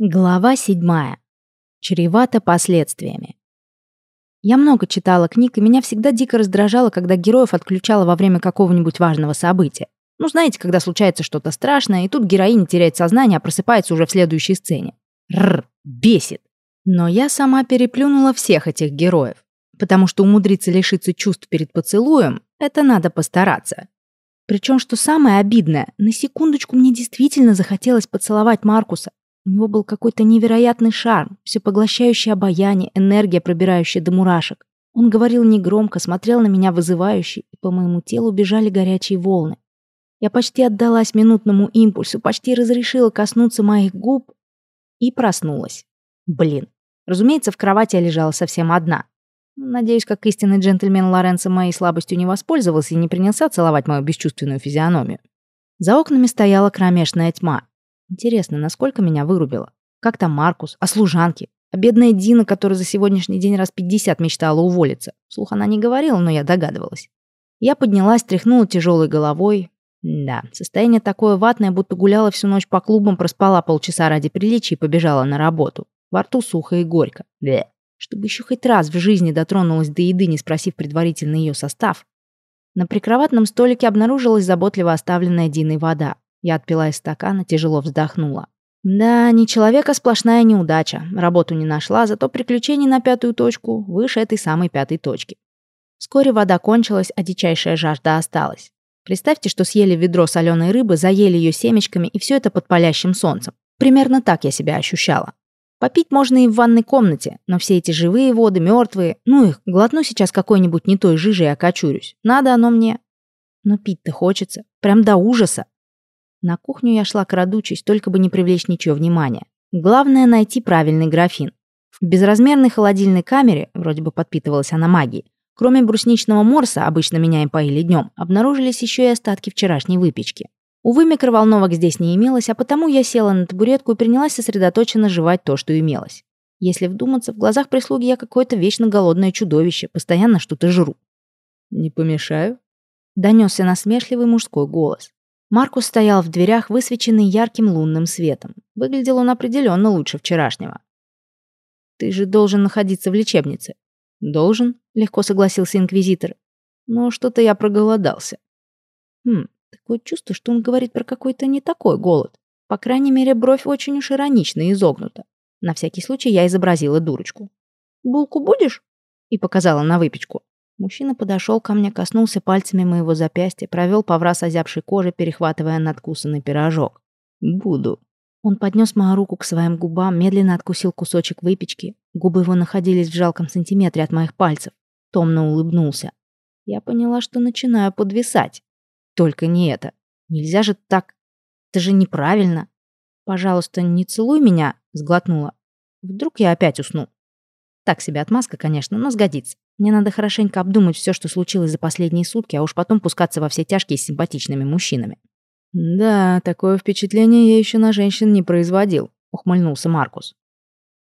Глава седьмая. Чревато последствиями. Я много читала книг, и меня всегда дико раздражало, когда героев отключало во время какого-нибудь важного события. Ну, знаете, когда случается что-то страшное, и тут героиня теряет сознание, а просыпается уже в следующей сцене. Рр, бесит. Но я сама переплюнула всех этих героев, потому что умудриться лишиться чувств перед поцелуем — это надо постараться. Причем, что самое обидное, на секундочку мне действительно захотелось поцеловать Маркуса, у него был какой-то невероятный шарм, всепоглощающее обаяние, энергия, пробирающая до мурашек. Он говорил негромко, смотрел на меня вызывающе, и по моему телу бежали горячие волны. Я почти отдалась минутному импульсу, почти разрешила коснуться моих губ и проснулась. Блин. Разумеется, в кровати я лежала совсем одна. Надеюсь, как истинный джентльмен Лоренцо моей слабостью не воспользовался и не принялся целовать мою бесчувственную физиономию. За окнами стояла кромешная тьма. Интересно, насколько меня вырубило? Как там Маркус? А служанки? А бедная Дина, которая за сегодняшний день раз 50 мечтала уволиться. Вслух она не говорила, но я догадывалась. Я поднялась, тряхнула тяжелой головой. Да, состояние такое ватное, будто гуляла всю ночь по клубам, проспала полчаса ради приличия и побежала на работу. Во рту сухо и горько. Бле. Чтобы еще хоть раз в жизни дотронулась до еды, не спросив предварительно ее состав. На прикроватном столике обнаружилась заботливо оставленная Диной вода. Я отпила из стакана, тяжело вздохнула. Да, не человека сплошная неудача. Работу не нашла, зато приключений на пятую точку выше этой самой пятой точки. Вскоре вода кончилась, а дичайшая жажда осталась. Представьте, что съели ведро соленой рыбы, заели ее семечками, и все это под палящим солнцем. Примерно так я себя ощущала. Попить можно и в ванной комнате, но все эти живые воды, мертвые, ну их, глотну сейчас какой-нибудь не той жижи и окочурюсь. Надо оно мне. Но пить-то хочется. Прям до ужаса. На кухню я шла крадучись, только бы не привлечь ничего внимания. Главное — найти правильный графин. В безразмерной холодильной камере, вроде бы подпитывалась она магией, кроме брусничного морса, обычно меня им поили днем, обнаружились еще и остатки вчерашней выпечки. Увы, микроволновок здесь не имелось, а потому я села на табуретку и принялась сосредоточенно жевать то, что имелось. Если вдуматься, в глазах прислуги я какое-то вечно голодное чудовище, постоянно что-то жру. «Не помешаю?» — донесся насмешливый мужской голос. Маркус стоял в дверях, высвеченный ярким лунным светом. Выглядел он определенно лучше вчерашнего. «Ты же должен находиться в лечебнице». «Должен», — легко согласился инквизитор. «Но что-то я проголодался». «Хм, такое чувство, что он говорит про какой-то не такой голод. По крайней мере, бровь очень уж иронично изогнута. На всякий случай я изобразила дурочку. «Булку будешь?» и показала на выпечку. Мужчина подошел ко мне, коснулся пальцами моего запястья, провел по враз озябшей кожи, перехватывая надкусанный пирожок. «Буду». Он поднес мою руку к своим губам, медленно откусил кусочек выпечки. Губы его находились в жалком сантиметре от моих пальцев. Томно улыбнулся. Я поняла, что начинаю подвисать. Только не это. Нельзя же так. Это же неправильно. Пожалуйста, не целуй меня, сглотнула. Вдруг я опять усну. Так себе отмазка, конечно, но сгодится. Мне надо хорошенько обдумать все, что случилось за последние сутки, а уж потом пускаться во все тяжкие с симпатичными мужчинами. «Да, такое впечатление я еще на женщин не производил», — ухмыльнулся Маркус.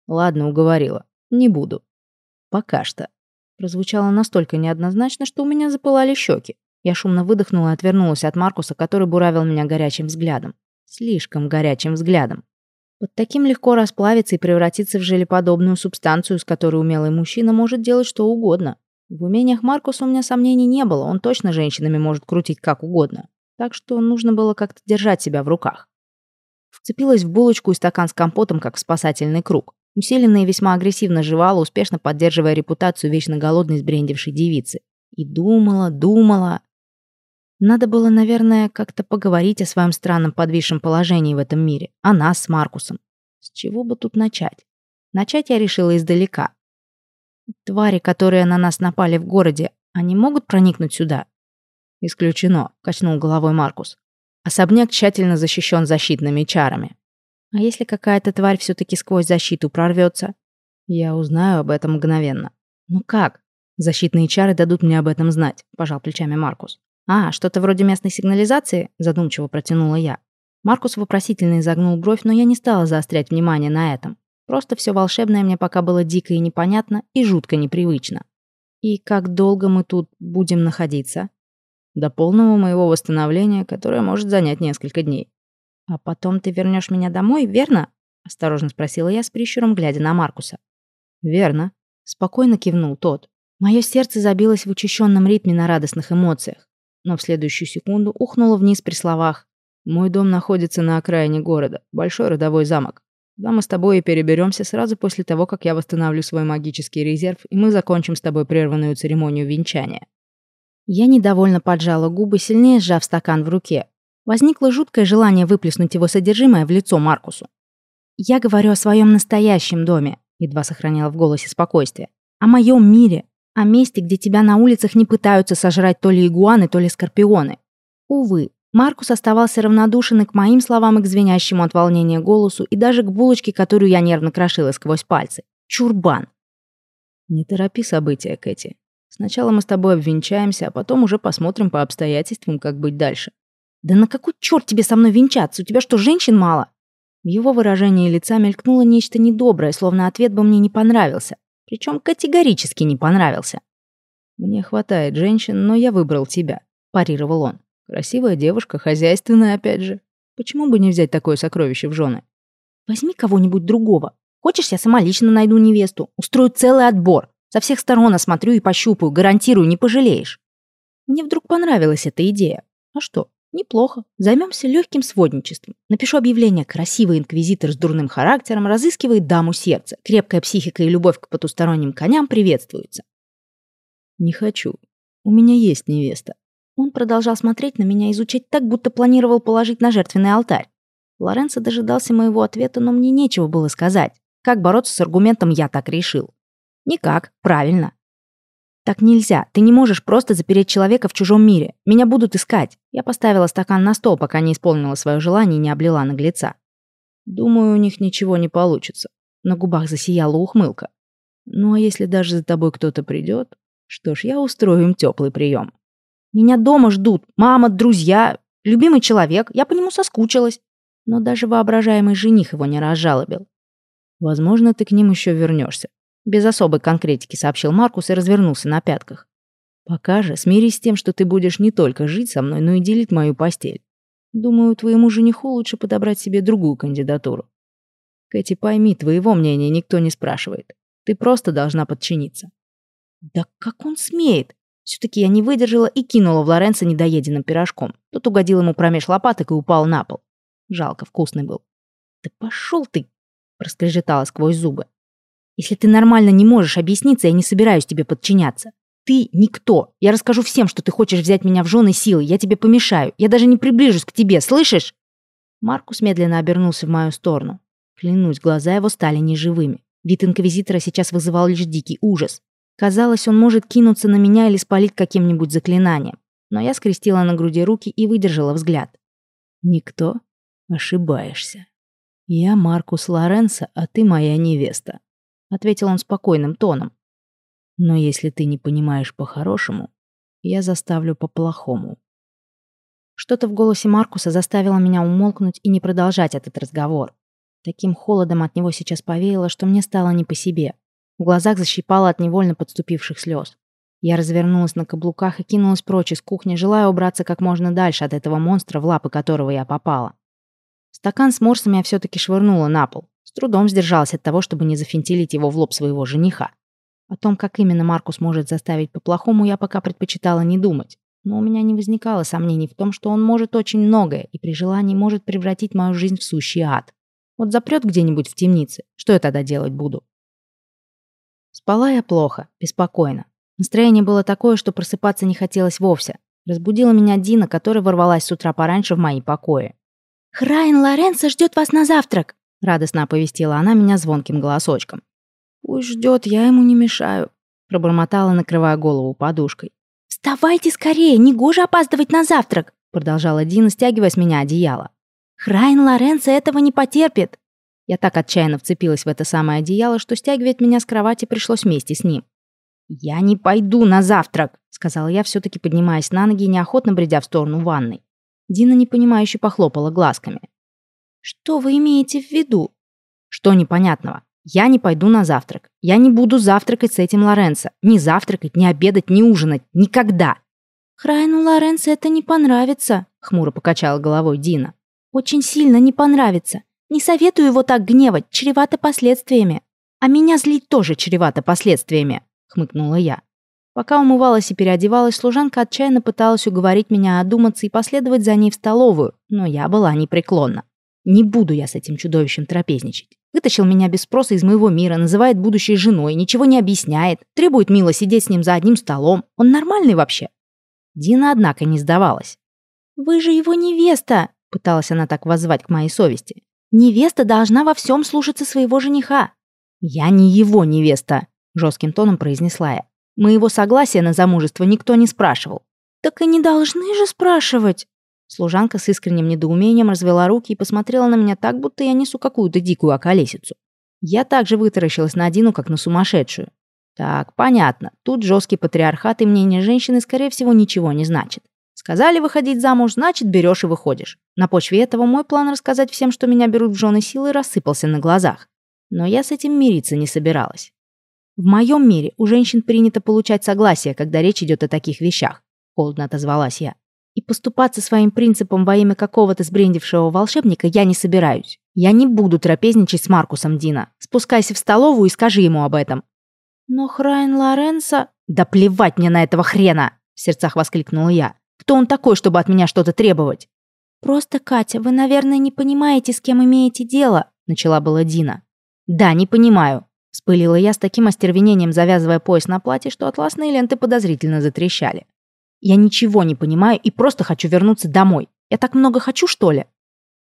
«Ладно, уговорила. Не буду. Пока что». Прозвучало настолько неоднозначно, что у меня запылали щеки. Я шумно выдохнула и отвернулась от Маркуса, который буравил меня горячим взглядом. Слишком горячим взглядом. Под таким легко расплавиться и превратиться в желеподобную субстанцию, с которой умелый мужчина может делать что угодно. В умениях Маркуса у меня сомнений не было, он точно женщинами может крутить как угодно. Так что нужно было как-то держать себя в руках. Вцепилась в булочку и стакан с компотом, как в спасательный круг. Усиленно и весьма агрессивно жевала, успешно поддерживая репутацию вечно голодной сбрендившей девицы. И думала, думала. Надо было, наверное, как-то поговорить о своем странном подвисшем положении в этом мире, о нас с Маркусом. С чего бы тут начать? Начать я решила издалека. Твари, которые на нас напали в городе, они могут проникнуть сюда? Исключено, качнул головой Маркус. Особняк тщательно защищен защитными чарами. А если какая-то тварь все-таки сквозь защиту прорвется? Я узнаю об этом мгновенно. Ну как? Защитные чары дадут мне об этом знать, пожал плечами Маркус. «А, что-то вроде местной сигнализации?» – задумчиво протянула я. Маркус вопросительно изогнул бровь, но я не стала заострять внимание на этом. Просто все волшебное мне пока было дико и непонятно, и жутко непривычно. «И как долго мы тут будем находиться?» «До полного моего восстановления, которое может занять несколько дней». «А потом ты вернешь меня домой, верно?» Осторожно спросила я с прищуром, глядя на Маркуса. «Верно», — спокойно кивнул тот. Мое сердце забилось в учащенном ритме на радостных эмоциях, но в следующую секунду ухнуло вниз при словах. «Мой дом находится на окраине города, большой родовой замок. Да мы с тобой и переберемся сразу после того, как я восстановлю свой магический резерв, и мы закончим с тобой прерванную церемонию венчания». Я недовольно поджала губы, сильнее сжав стакан в руке. Возникло жуткое желание выплеснуть его содержимое в лицо Маркусу. «Я говорю о своем настоящем доме», едва сохраняла в голосе спокойствие. «О моем мире, о месте, где тебя на улицах не пытаются сожрать то ли игуаны, то ли скорпионы». Увы, Маркус оставался равнодушен и к моим словам, и к звенящему от волнения голосу, и даже к булочке, которую я нервно крошила сквозь пальцы. Чурбан. «Не торопи события, Кэти. Сначала мы с тобой обвенчаемся, а потом уже посмотрим по обстоятельствам, как быть дальше». «Да на какой черт тебе со мной венчаться? У тебя что, женщин мало?» В его выражении лица мелькнуло нечто недоброе, словно ответ бы мне не понравился. Причем категорически не понравился. «Мне хватает женщин, но я выбрал тебя», – парировал он. Красивая девушка, хозяйственная опять же. Почему бы не взять такое сокровище в жены? Возьми кого-нибудь другого. Хочешь, я сама лично найду невесту. Устрою целый отбор. Со всех сторон осмотрю и пощупаю. Гарантирую, не пожалеешь. Мне вдруг понравилась эта идея. А что? Неплохо. Займемся легким сводничеством. Напишу объявление «Красивый инквизитор с дурным характером разыскивает даму сердца. Крепкая психика и любовь к потусторонним коням приветствуются». Не хочу. У меня есть невеста. Он продолжал смотреть на меня, изучать так, будто планировал положить на жертвенный алтарь. Лоренцо дожидался моего ответа, но мне нечего было сказать. Как бороться с аргументом «я так решил»? Никак, правильно. Так нельзя, ты не можешь просто запереть человека в чужом мире. Меня будут искать. Я поставила стакан на стол, пока не исполнила свое желание и не облила наглеца. Думаю, у них ничего не получится. На губах засияла ухмылка. Ну а если даже за тобой кто-то придет, что ж, я устрою им теплый прием. Меня дома ждут. Мама, друзья, любимый человек. Я по нему соскучилась. Но даже воображаемый жених его не разжалобил. Возможно, ты к ним еще вернешься. Без особой конкретики сообщил Маркус и развернулся на пятках. Пока же смирись с тем, что ты будешь не только жить со мной, но и делить мою постель. Думаю, твоему жениху лучше подобрать себе другую кандидатуру. Кэти, пойми, твоего мнения никто не спрашивает. Ты просто должна подчиниться. Да как он смеет? Все-таки я не выдержала и кинула в Лоренцо недоеденным пирожком. Тот угодил ему промеж лопаток и упал на пол. Жалко, вкусный был. «Да пошел ты!» – проскрежетала сквозь зубы. «Если ты нормально не можешь объясниться, я не собираюсь тебе подчиняться. Ты никто. Я расскажу всем, что ты хочешь взять меня в жены силы. Я тебе помешаю. Я даже не приближусь к тебе, слышишь?» Маркус медленно обернулся в мою сторону. Клянусь, глаза его стали неживыми. Вид инквизитора сейчас вызывал лишь дикий ужас. Казалось, он может кинуться на меня или спалить каким-нибудь заклинанием. Но я скрестила на груди руки и выдержала взгляд. «Никто? Ошибаешься. Я Маркус Лоренцо, а ты моя невеста», — ответил он спокойным тоном. «Но если ты не понимаешь по-хорошему, я заставлю по-плохому». Что-то в голосе Маркуса заставило меня умолкнуть и не продолжать этот разговор. Таким холодом от него сейчас повеяло, что мне стало не по себе. В глазах защипало от невольно подступивших слез. Я развернулась на каблуках и кинулась прочь из кухни, желая убраться как можно дальше от этого монстра, в лапы которого я попала. Стакан с морсами я все-таки швырнула на пол. Трудом сдержалась от того, чтобы не зафинтилить его в лоб своего жениха. О том, как именно Маркус может заставить по-плохому, я пока предпочитала не думать. Но у меня не возникало сомнений в том, что он может очень многое и при желании может превратить мою жизнь в сущий ад. Вот запрет где-нибудь в темнице, что я тогда делать буду? Спала я плохо, беспокойно. Настроение было такое, что просыпаться не хотелось вовсе. Разбудила меня Дина, которая ворвалась с утра пораньше в мои покои. «Храйн Лоренцо ждет вас на завтрак!» Радостно оповестила она меня звонким голосочком. «Пусть ждет, я ему не мешаю», пробормотала, накрывая голову подушкой. «Вставайте скорее, негоже опаздывать на завтрак!» продолжала Дина, стягивая с меня одеяло. «Храйн Лоренцо этого не потерпит!» Я так отчаянно вцепилась в это самое одеяло, что стягивать меня с кровати пришлось вместе с ним. «Я не пойду на завтрак», — сказала я, все-таки поднимаясь на ноги и неохотно бредя в сторону ванной. Дина непонимающе похлопала глазками. «Что вы имеете в виду?» «Что непонятного? Я не пойду на завтрак. Я не буду завтракать с этим Лоренцо. Ни завтракать, ни обедать, ни ужинать. Никогда!» «Храйну Лоренцо это не понравится», — хмуро покачала головой Дина. «Очень сильно не понравится. Не советую его так гневать, чревато последствиями. А меня злить тоже чревато последствиями, хмыкнула я. Пока умывалась и переодевалась, служанка отчаянно пыталась уговорить меня одуматься и последовать за ней в столовую, но я была непреклонна. Не буду я с этим чудовищем трапезничать. Вытащил меня без спроса из моего мира, называет будущей женой, ничего не объясняет, требует мило сидеть с ним за одним столом. Он нормальный вообще? Дина, однако, не сдавалась. «Вы же его невеста!» — пыталась она так воззвать к моей совести. «Невеста должна во всем слушаться своего жениха». «Я не его невеста», — жестким тоном произнесла я. «Моего согласия на замужество никто не спрашивал». «Так и не должны же спрашивать», Служанка с искренним недоумением развела руки и посмотрела на меня так, будто я несу какую-то дикую околесицу. Я также вытаращилась на Дину, как на сумасшедшую. Так, понятно. Тут жесткий патриархат и мнение женщины, скорее всего, ничего не значит. Сказали выходить замуж, значит, берешь и выходишь. На почве этого мой план рассказать всем, что меня берут в жены силы, рассыпался на глазах. Но я с этим мириться не собиралась. В моем мире у женщин принято получать согласие, когда речь идет о таких вещах. Холодно отозвалась я. И поступаться своим принципом во имя какого-то сбрендившего волшебника я не собираюсь. Я не буду трапезничать с Маркусом, Дина. Спускайся в столовую и скажи ему об этом». «Но Храйн Лоренцо...» «Да плевать мне на этого хрена!» В сердцах воскликнула я. «Кто он такой, чтобы от меня что-то требовать?» «Просто, Катя, вы, наверное, не понимаете, с кем имеете дело», начала была Дина. «Да, не понимаю», Вспылила я с таким остервенением, завязывая пояс на платье, что атласные ленты подозрительно затрещали. Я ничего не понимаю и просто хочу вернуться домой. Я так много хочу, что ли?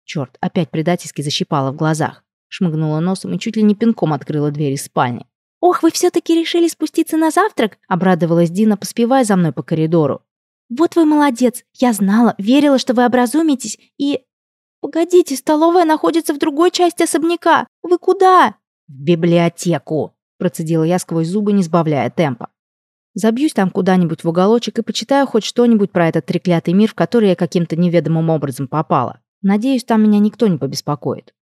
Черт, опять предательски защипала в глазах. Шмыгнула носом и чуть ли не пинком открыла дверь из спальни. «Ох, вы все-таки решили спуститься на завтрак?» — обрадовалась Дина, поспевая за мной по коридору. «Вот вы молодец! Я знала, верила, что вы образумитесь и...» «Погодите, столовая находится в другой части особняка. Вы куда?» «В библиотеку!» — процедила я сквозь зубы, не сбавляя темпа. Забьюсь там куда-нибудь в уголочек и почитаю хоть что-нибудь про этот треклятый мир, в который я каким-то неведомым образом попала. Надеюсь, там меня никто не побеспокоит.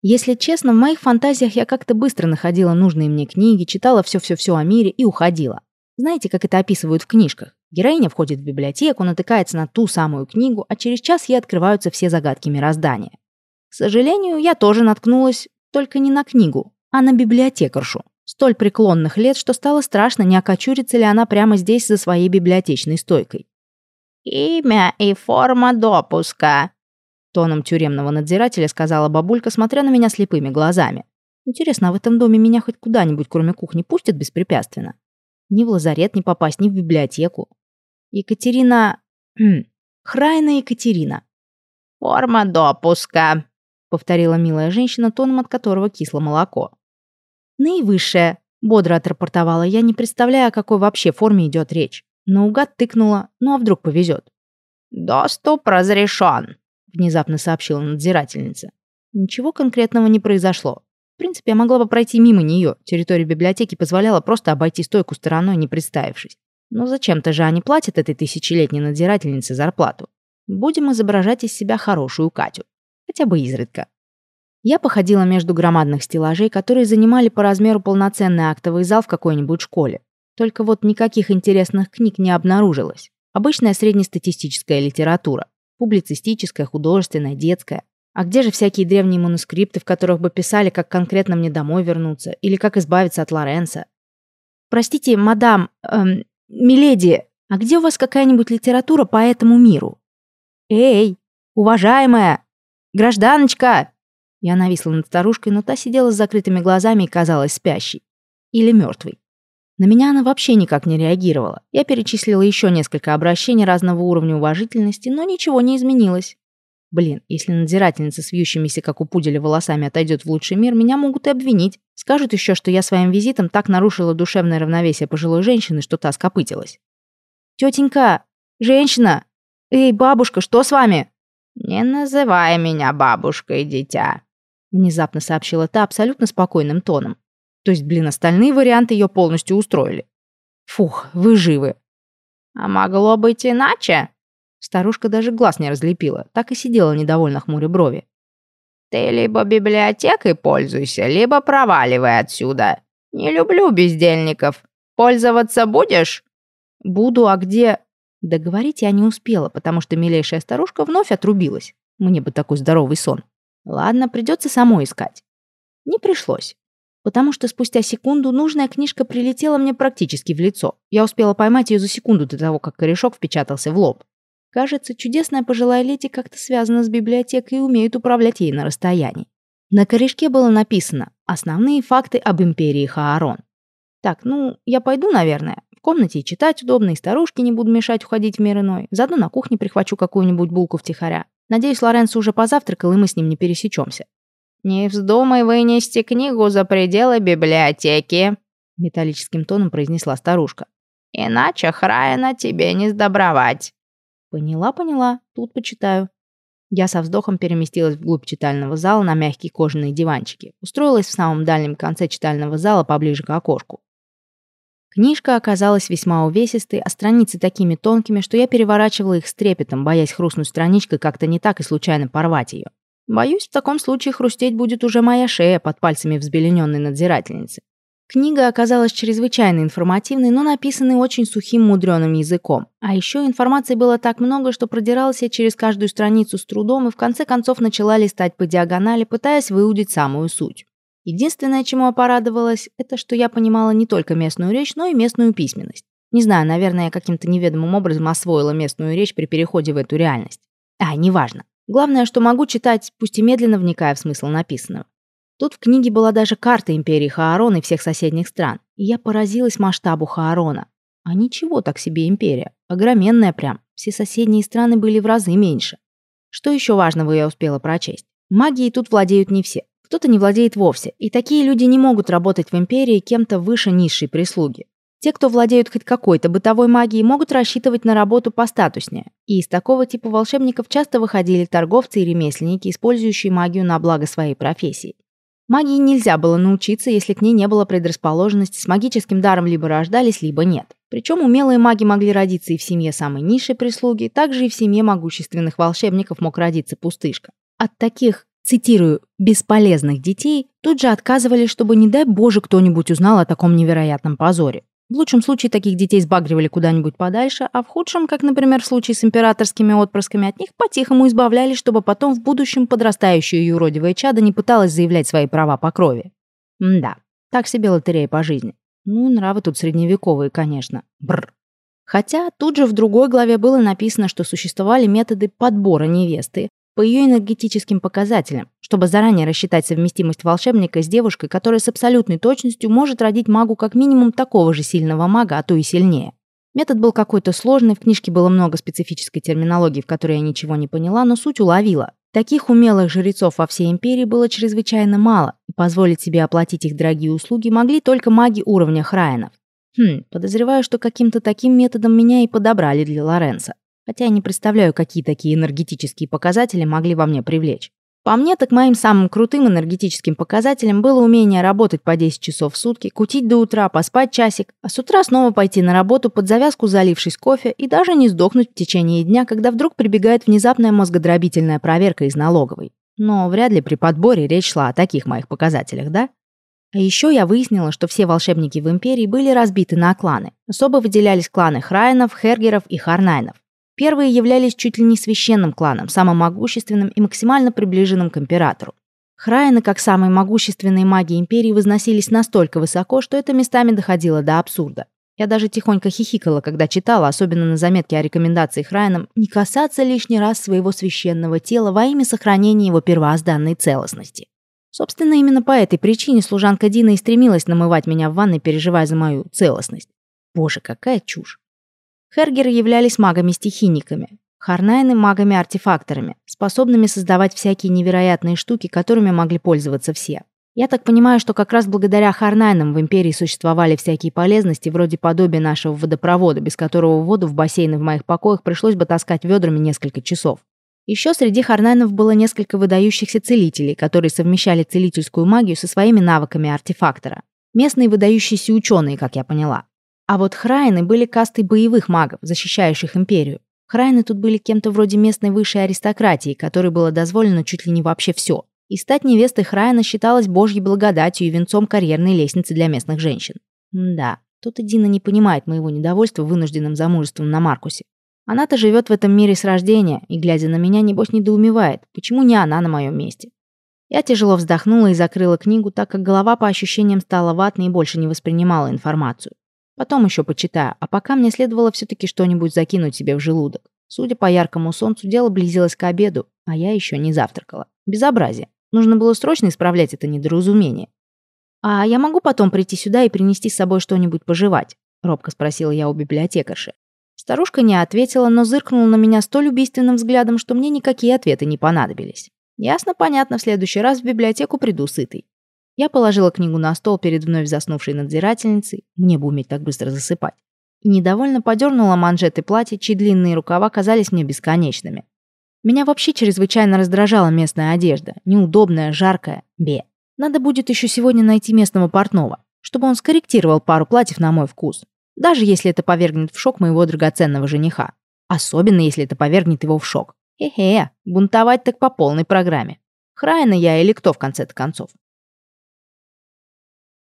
Если честно, в моих фантазиях я как-то быстро находила нужные мне книги, читала все-все-все о мире и уходила. Знаете, как это описывают в книжках? Героиня входит в библиотеку, натыкается на ту самую книгу, а через час ей открываются все загадки мироздания. К сожалению, я тоже наткнулась только не на книгу, а на библиотекаршу столь преклонных лет, что стало страшно, не окочурится ли она прямо здесь за своей библиотечной стойкой. «Имя и форма допуска», — тоном тюремного надзирателя сказала бабулька, смотря на меня слепыми глазами. «Интересно, а в этом доме меня хоть куда-нибудь, кроме кухни, пустят беспрепятственно? Ни в лазарет не попасть, ни в библиотеку. Екатерина... Хм, Храйна Екатерина». «Форма допуска», — повторила милая женщина, тоном от которого кисло молоко. «Наивысшая», — бодро отрапортовала я, не представляя, о какой вообще форме идет речь. Наугад тыкнула, ну а вдруг повезет. «Доступ разрешен», — внезапно сообщила надзирательница. Ничего конкретного не произошло. В принципе, я могла бы пройти мимо нее. Территория библиотеки позволяла просто обойти стойку стороной, не представившись. Но зачем-то же они платят этой тысячелетней надзирательнице зарплату. Будем изображать из себя хорошую Катю. Хотя бы изредка. Я походила между громадных стеллажей, которые занимали по размеру полноценный актовый зал в какой-нибудь школе. Только вот никаких интересных книг не обнаружилось. Обычная среднестатистическая литература. Публицистическая, художественная, детская. А где же всякие древние манускрипты, в которых бы писали, как конкретно мне домой вернуться, или как избавиться от Лоренса? Простите, мадам, эм, миледи, а где у вас какая-нибудь литература по этому миру? Эй, уважаемая, гражданочка! Я нависла над старушкой, но та сидела с закрытыми глазами и казалась спящей. Или мертвой. На меня она вообще никак не реагировала. Я перечислила еще несколько обращений разного уровня уважительности, но ничего не изменилось. Блин, если надзирательница с вьющимися, как у пуделя, волосами отойдет в лучший мир, меня могут и обвинить. Скажут еще, что я своим визитом так нарушила душевное равновесие пожилой женщины, что та скопытилась. «Тетенька! Женщина! Эй, бабушка, что с вами?» «Не называй меня бабушкой, дитя», внезапно сообщила та абсолютно спокойным тоном. То есть, блин, остальные варианты ее полностью устроили. Фух, вы живы. А могло быть иначе? Старушка даже глаз не разлепила, так и сидела недовольно хмуря брови. Ты либо библиотекой пользуйся, либо проваливай отсюда. Не люблю бездельников. Пользоваться будешь? Буду, а где... Договорить я не успела, потому что милейшая старушка вновь отрубилась. Мне бы такой здоровый сон. Ладно, придется самой искать. Не пришлось. Потому что спустя секунду нужная книжка прилетела мне практически в лицо. Я успела поймать ее за секунду до того, как корешок впечатался в лоб. Кажется, чудесная пожилая леди как-то связана с библиотекой и умеет управлять ей на расстоянии. На корешке было написано «Основные факты об империи Хаарон». Так, ну, я пойду, наверное. В комнате и читать удобно, и старушки не буду мешать уходить в мир иной. Заодно на кухне прихвачу какую-нибудь булку втихаря. Надеюсь, Лоренцо уже позавтракал, и мы с ним не пересечемся. «Не вздумай вынести книгу за пределы библиотеки», металлическим тоном произнесла старушка. «Иначе Храйна тебе не сдобровать». «Поняла, поняла. Тут почитаю». Я со вздохом переместилась вглубь читального зала на мягкие кожаные диванчики. Устроилась в самом дальнем конце читального зала поближе к окошку. Книжка оказалась весьма увесистой, а страницы такими тонкими, что я переворачивала их с трепетом, боясь хрустнуть страничкой как-то не так и случайно порвать ее. Боюсь, в таком случае хрустеть будет уже моя шея под пальцами взбелененной надзирательницы. Книга оказалась чрезвычайно информативной, но написанной очень сухим мудреным языком. А еще информации было так много, что продиралась я через каждую страницу с трудом и в конце концов начала листать по диагонали, пытаясь выудить самую суть. Единственное, чему я порадовалась, это что я понимала не только местную речь, но и местную письменность. Не знаю, наверное, я каким-то неведомым образом освоила местную речь при переходе в эту реальность. А, неважно. Главное, что могу читать, пусть и медленно вникая в смысл написанного. Тут в книге была даже карта империи Хаарон и всех соседних стран, и я поразилась масштабу Хаарона. А ничего так себе империя, огроменная прям, все соседние страны были в разы меньше. Что еще важного я успела прочесть? Магией тут владеют не все. Кто-то не владеет вовсе, и такие люди не могут работать в империи кем-то выше низшей прислуги. Те, кто владеют хоть какой-то бытовой магией, могут рассчитывать на работу постатуснее. И из такого типа волшебников часто выходили торговцы и ремесленники, использующие магию на благо своей профессии. Магии нельзя было научиться, если к ней не было предрасположенности, с магическим даром либо рождались, либо нет. Причем умелые маги могли родиться и в семье самой низшей прислуги, также и в семье могущественных волшебников мог родиться пустышка. От таких цитирую, «бесполезных детей» тут же отказывали, чтобы, не дай боже, кто-нибудь узнал о таком невероятном позоре. В лучшем случае таких детей сбагривали куда-нибудь подальше, а в худшем, как, например, в случае с императорскими отпрысками, от них по-тихому избавляли, чтобы потом в будущем подрастающее юродивое чадо не пыталось заявлять свои права по крови. М да, так себе лотерея по жизни. Ну и нравы тут средневековые, конечно. Бррр. Хотя тут же в другой главе было написано, что существовали методы подбора невесты, по ее энергетическим показателям, чтобы заранее рассчитать совместимость волшебника с девушкой, которая с абсолютной точностью может родить магу как минимум такого же сильного мага, а то и сильнее. Метод был какой-то сложный, в книжке было много специфической терминологии, в которой я ничего не поняла, но суть уловила. Таких умелых жрецов во всей империи было чрезвычайно мало, и позволить себе оплатить их дорогие услуги могли только маги уровня храинов. Хм, подозреваю, что каким-то таким методом меня и подобрали для Лоренца. Хотя я не представляю, какие такие энергетические показатели могли во мне привлечь. По мне, так моим самым крутым энергетическим показателем было умение работать по 10 часов в сутки, кутить до утра, поспать часик, а с утра снова пойти на работу под завязку, залившись кофе, и даже не сдохнуть в течение дня, когда вдруг прибегает внезапная мозгодробительная проверка из налоговой. Но вряд ли при подборе речь шла о таких моих показателях, да? А еще я выяснила, что все волшебники в Империи были разбиты на кланы. Особо выделялись кланы Храйнов, Хергеров и Харнайнов. Первые являлись чуть ли не священным кланом, самым могущественным и максимально приближенным к императору. Храины, как самые могущественные маги империи, возносились настолько высоко, что это местами доходило до абсурда. Я даже тихонько хихикала, когда читала, особенно на заметке о рекомендации Храйнам, не касаться лишний раз своего священного тела во имя сохранения его первоозданной целостности. Собственно, именно по этой причине служанка Дина и стремилась намывать меня в ванной, переживая за мою целостность. Боже, какая чушь. Хергеры являлись магами-стихийниками, Харнайны – магами-артефакторами, способными создавать всякие невероятные штуки, которыми могли пользоваться все. Я так понимаю, что как раз благодаря Харнайнам в Империи существовали всякие полезности, вроде подобия нашего водопровода, без которого воду в бассейны в моих покоях пришлось бы таскать ведрами несколько часов. Еще среди Харнайнов было несколько выдающихся целителей, которые совмещали целительскую магию со своими навыками артефактора. Местные выдающиеся ученые, как я поняла. А вот храйны были кастой боевых магов, защищающих империю. Храйны тут были кем-то вроде местной высшей аристократии, которой было дозволено чуть ли не вообще все. И стать невестой Храйна считалось божьей благодатью и венцом карьерной лестницы для местных женщин. М да, тут и Дина не понимает моего недовольства вынужденным замужеством на Маркусе. Она-то живет в этом мире с рождения, и, глядя на меня, небось недоумевает, почему не она на моем месте. Я тяжело вздохнула и закрыла книгу, так как голова по ощущениям стала ватной и больше не воспринимала информацию. Потом еще почитаю, а пока мне следовало все-таки что-нибудь закинуть себе в желудок. Судя по яркому солнцу, дело близилось к обеду, а я еще не завтракала. Безобразие. Нужно было срочно исправлять это недоразумение. «А я могу потом прийти сюда и принести с собой что-нибудь пожевать?» — робко спросила я у библиотекарши. Старушка не ответила, но зыркнула на меня столь убийственным взглядом, что мне никакие ответы не понадобились. Ясно, понятно, в следующий раз в библиотеку приду сытый. Я положила книгу на стол перед вновь заснувшей надзирательницей, мне бы уметь так быстро засыпать, и недовольно подернула манжеты платья, чьи длинные рукава казались мне бесконечными. Меня вообще чрезвычайно раздражала местная одежда, неудобная, жаркая, бе. Надо будет еще сегодня найти местного портного, чтобы он скорректировал пару платьев на мой вкус, даже если это повергнет в шок моего драгоценного жениха. Особенно, если это повергнет его в шок. Хе-хе, бунтовать так по полной программе. Храйна я или кто в конце-то концов?